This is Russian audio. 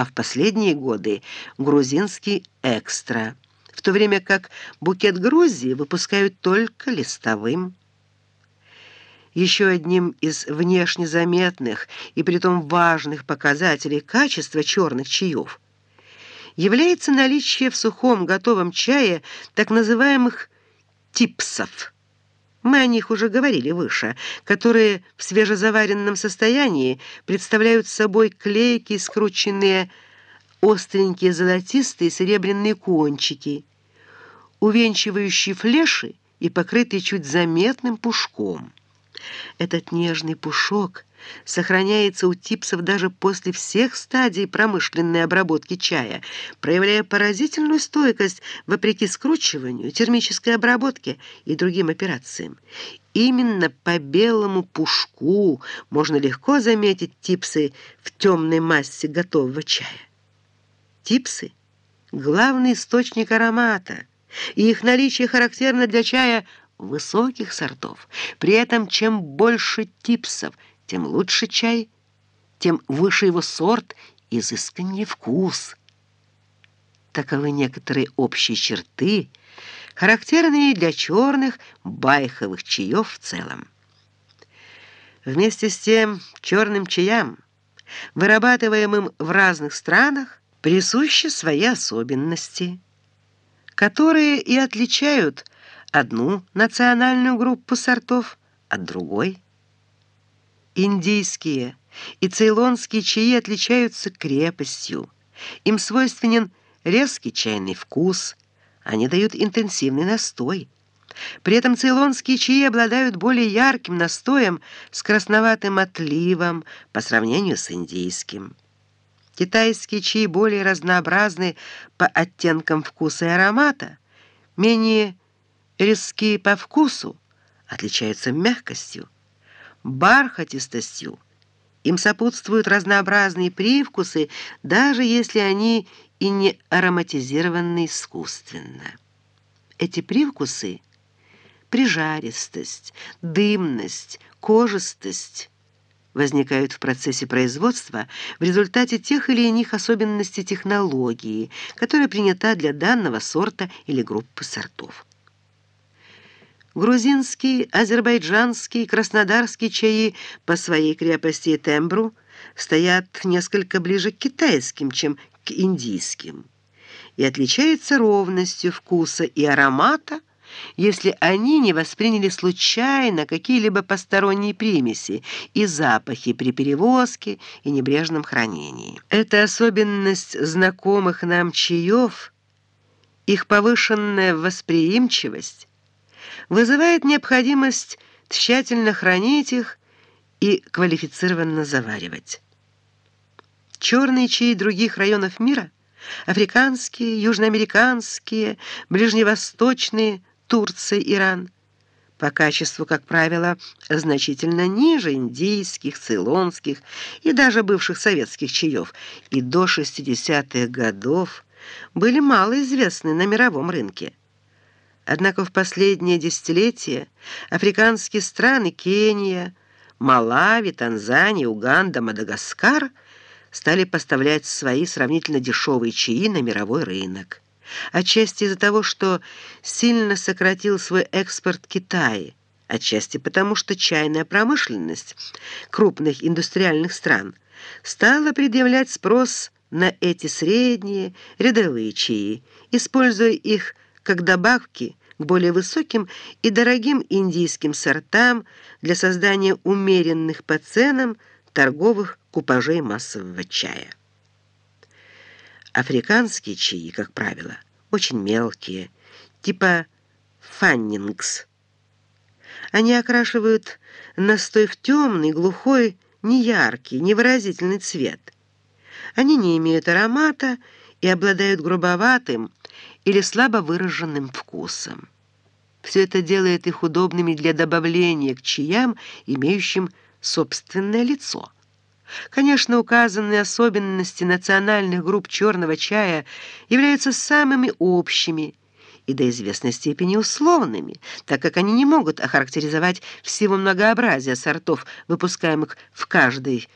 а в последние годы грузинский экстра, в то время как букет Грузии выпускают только листовым. Еще одним из внешне заметных и притом важных показателей качества черных чаев является наличие в сухом готовом чае так называемых типсов. Мы о них уже говорили выше, которые в свежезаваренном состоянии представляют собой клейкие, скрученные, остренькие золотистые серебряные кончики, увенчивающие флеши и покрытые чуть заметным пушком. Этот нежный пушок сохраняется у типсов даже после всех стадий промышленной обработки чая, проявляя поразительную стойкость вопреки скручиванию, термической обработке и другим операциям. Именно по белому пушку можно легко заметить типсы в темной массе готового чая. Типсы — главный источник аромата, и их наличие характерно для чая – высоких сортов. При этом чем больше типсов, тем лучше чай, тем выше его сорт, изысканнее вкус. Таковы некоторые общие черты, характерные для черных байховых чаев в целом. Вместе с тем черным чаям, вырабатываемым в разных странах, присущи свои особенности, которые и отличают одну национальную группу сортов от другой. Индийские и цейлонские чаи отличаются крепостью. Им свойственен резкий чайный вкус, они дают интенсивный настой. При этом цейлонские чаи обладают более ярким настоем с красноватым отливом по сравнению с индийским. Китайские чаи более разнообразны по оттенкам вкуса и аромата, менее резкие по вкусу, отличаются мягкостью, бархатистостью. Им сопутствуют разнообразные привкусы, даже если они и не ароматизированы искусственно. Эти привкусы – прижаристость, дымность, кожистость – возникают в процессе производства в результате тех или иных особенностей технологии, которая принята для данного сорта или группы сортов. Грузинский, азербайджанский, краснодарский чаи по своей крепости и тембру стоят несколько ближе к китайским, чем к индийским, и отличаются ровностью вкуса и аромата, если они не восприняли случайно какие-либо посторонние примеси и запахи при перевозке и небрежном хранении. Эта особенность знакомых нам чаев, их повышенная восприимчивость, вызывает необходимость тщательно хранить их и квалифицированно заваривать. Черные чаи других районов мира, африканские, южноамериканские, ближневосточные, Турция, Иран, по качеству, как правило, значительно ниже индийских, цейлонских и даже бывших советских чаев, и до 60-х годов были малоизвестны на мировом рынке. Однако в последнее десятилетие африканские страны Кения, Малави, Танзания, Уганда, Мадагаскар стали поставлять свои сравнительно дешевые чаи на мировой рынок. Отчасти из-за того, что сильно сократил свой экспорт Китай, отчасти потому, что чайная промышленность крупных индустриальных стран стала предъявлять спрос на эти средние рядовые чаи, используя их как добавки к более высоким и дорогим индийским сортам для создания умеренных по ценам торговых купажей массового чая. Африканские чаи, как правило, очень мелкие, типа фаннингс. Они окрашивают настой в темный, глухой, неяркий, невыразительный цвет. Они не имеют аромата и обладают грубоватым, или слабо выраженным вкусом. Все это делает их удобными для добавления к чаям, имеющим собственное лицо. Конечно, указанные особенности национальных групп черного чая являются самыми общими и до известной степени условными, так как они не могут охарактеризовать всего многообразия сортов, выпускаемых в каждой